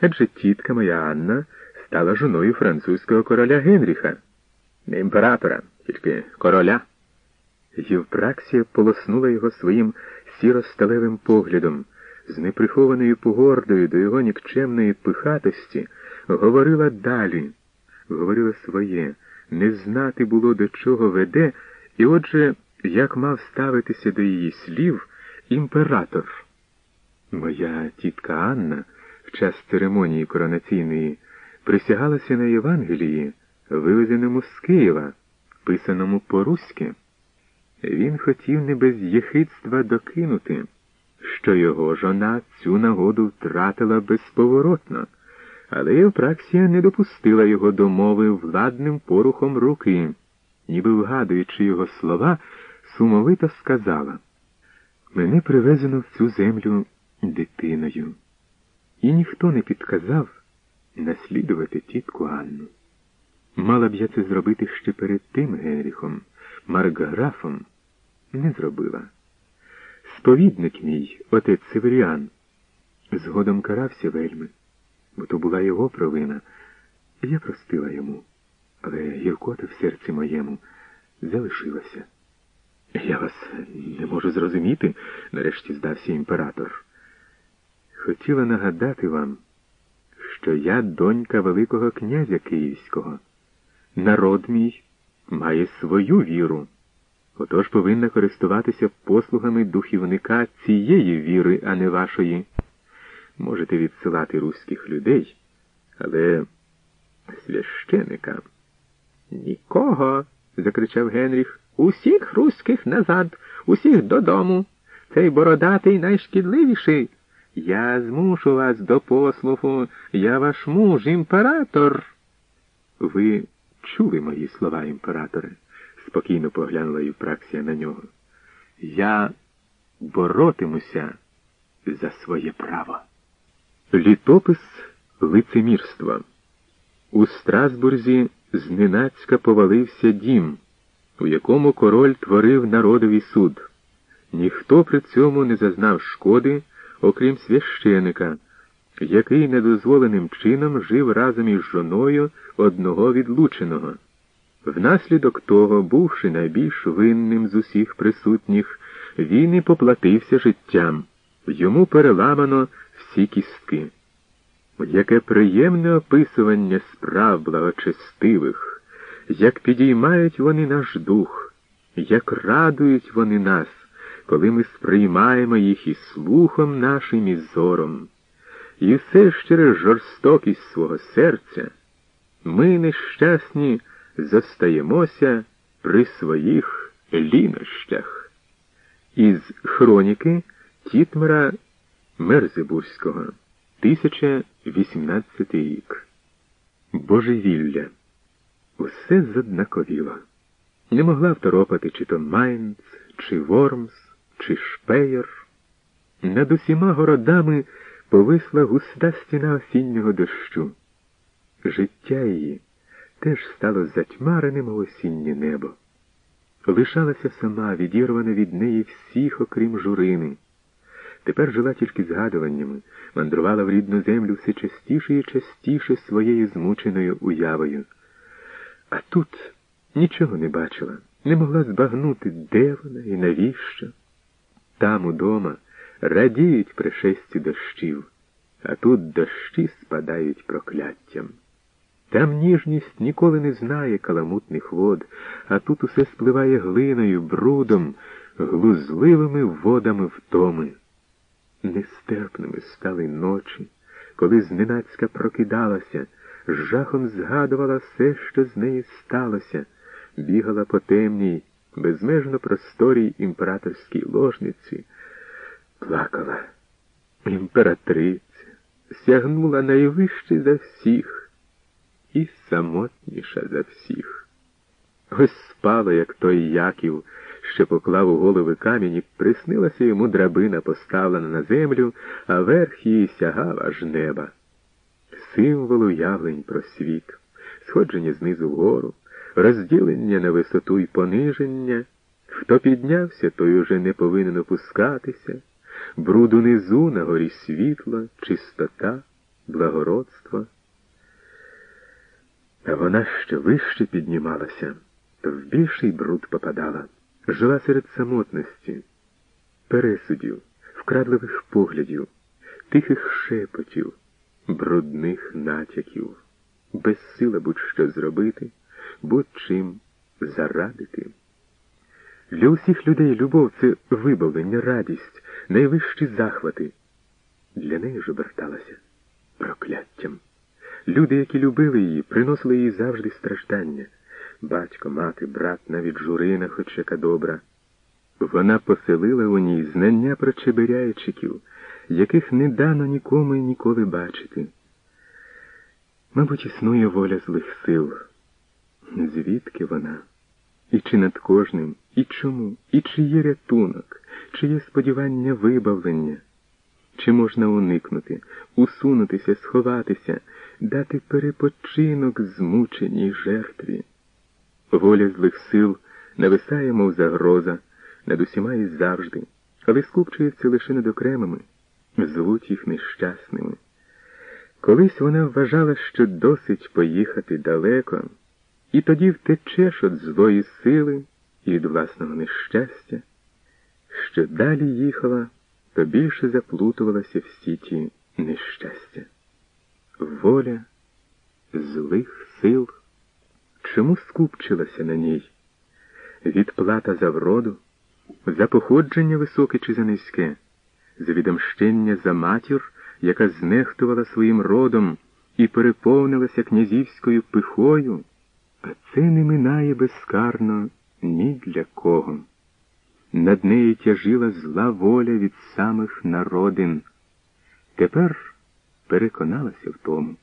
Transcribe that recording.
адже тітка моя Анна стала жоною французького короля Генріха. Не імператора, тільки короля. Євпраксія полоснула його своїм сіро-сталевим поглядом, з неприхованою погордою до його нікчемної пихатості, говорила далі, говорила своє, не знати було, до чого веде, і отже, як мав ставитися до її слів імператор. Моя тітка Анна в час церемонії коронаційної присягалася на Євангелії, вивезеному з Києва, писаному по-руськи. Він хотів не без єхидства докинути, що його жона цю нагоду втратила безповоротно, але Євпраксія не допустила його до мови владним порухом руки, ніби вгадуючи його слова, сумовито сказала Мене привезено в цю землю дитиною, і ніхто не підказав наслідувати тітку Анну. Мала б я це зробити ще перед тим Генріхом, Маркграфом, не зробила. Сповідник мій, отець Северіан, згодом карався вельми, бо то була його провина. Я простила йому, але гіркота в серці моєму залишилася. Я вас не можу зрозуміти, нарешті здався імператор. Хотіла нагадати вам, що я донька Великого князя Київського. Народ мій має свою віру, отож повинна користуватися послугами духівника цієї віри, а не вашої. Можете відсилати руських людей, але священика. Нікого, закричав Генріх. Усіх руських назад, усіх додому. Цей бородатий найшкідливіший. Я змушу вас до послуху, я ваш муж, імператор. Ви чули мої слова, імператоре? спокійно поглянула Євпраксія на нього. Я боротимуся за своє право. Літопис лицемірства. У Страсбурзі зненацька повалився дім, у якому король творив народовий суд. Ніхто при цьому не зазнав шкоди, окрім священика, який недозволеним чином жив разом із жоною одного відлученого. Внаслідок того, бувши найбільш винним з усіх присутніх, він і поплатився життям. Йому переламано всі кістки. Яке приємне описування справ благочестивих, як підіймають вони наш дух, як радують вони нас, коли ми сприймаємо їх і слухом нашим і зором. І все ж через жорстокість свого серця ми нещасні зостаємося при своїх лінощах. Із хроніки Тітмера Мерзебурського, 1018 рік. Божевілля. Усе заднаковіло. Не могла второпати чи то Майнц, чи Вормс, чи Шпеєр. Над усіма городами повисла густа стіна осіннього дощу. Життя її теж стало затьмареним у осіннє небо. Лишалася сама, відірвана від неї всіх, окрім журини. Тепер жила тільки згадуваннями, мандрувала в рідну землю все частіше і частіше своєю змученою уявою. А тут нічого не бачила, не могла збагнути, де вона і навіщо. Там удома радіють пришесті дощів, а тут дощі спадають прокляттям. Там ніжність ніколи не знає каламутних вод, а тут усе спливає глиною, брудом, глузливими водами втоми. Нестерпними стали ночі, коли зненацька прокидалася, з жахом згадувала все, що з нею сталося, бігала по темній, безмежно просторій імператорській ложниці, плакала. Імператриця сягнула найвище за всіх і самотніша за всіх. Ось спала, як той Яків, що поклав у голови камінь і приснилася йому драбина, поставлена на землю, а верх її сягав аж неба. Символ уявлень про світ, сходження знизу вгору, розділення на висоту і пониження, хто піднявся, той уже не повинен опускатися, бруд унизу на горі світло, чистота, благородство. А вона ще вище піднімалася, то в більший бруд попадала, жила серед самотності, пересудів, вкрадливих поглядів, тихих шепотів, брудних натяків, безсила будь-що зробити будь-чим зарадити. Для усіх людей любов це вибавлення, радість, найвищі захвати. Для неї ж оберталася прокляттям. Люди, які любили її, приносили їй завжди страждання. Батько, мати, брат, навіть журина, хоч яка добра. Вона поселила у ній знання про чебиряйчиків, яких не дано нікому і ніколи бачити. Мабуть, існує воля злих сил. Звідки вона? І чи над кожним, і чому, і чи є рятунок, чи є сподівання вибавлення? Чи можна уникнути, усунутися, сховатися, дати перепочинок змученій жертві? Воля злих сил нависає, мов загроза, над усіма і завжди, але скупчується лише над окремими, звуть їх нещасними. Колись вона вважала, що досить поїхати далеко, і тоді втечеш від злої сили і від власного нещастя, що далі їхала то більше заплутувалася в сіті нещастя. Воля злих сил чому скупчилася на ній? Відплата за вроду, за походження високе чи за низьке, за відомщення за матір, яка знехтувала своїм родом і переповнилася князівською пихою, а це не минає безкарно ні для кого. Над нею тяжила зла воля від самих народин. Тепер переконалася в тому.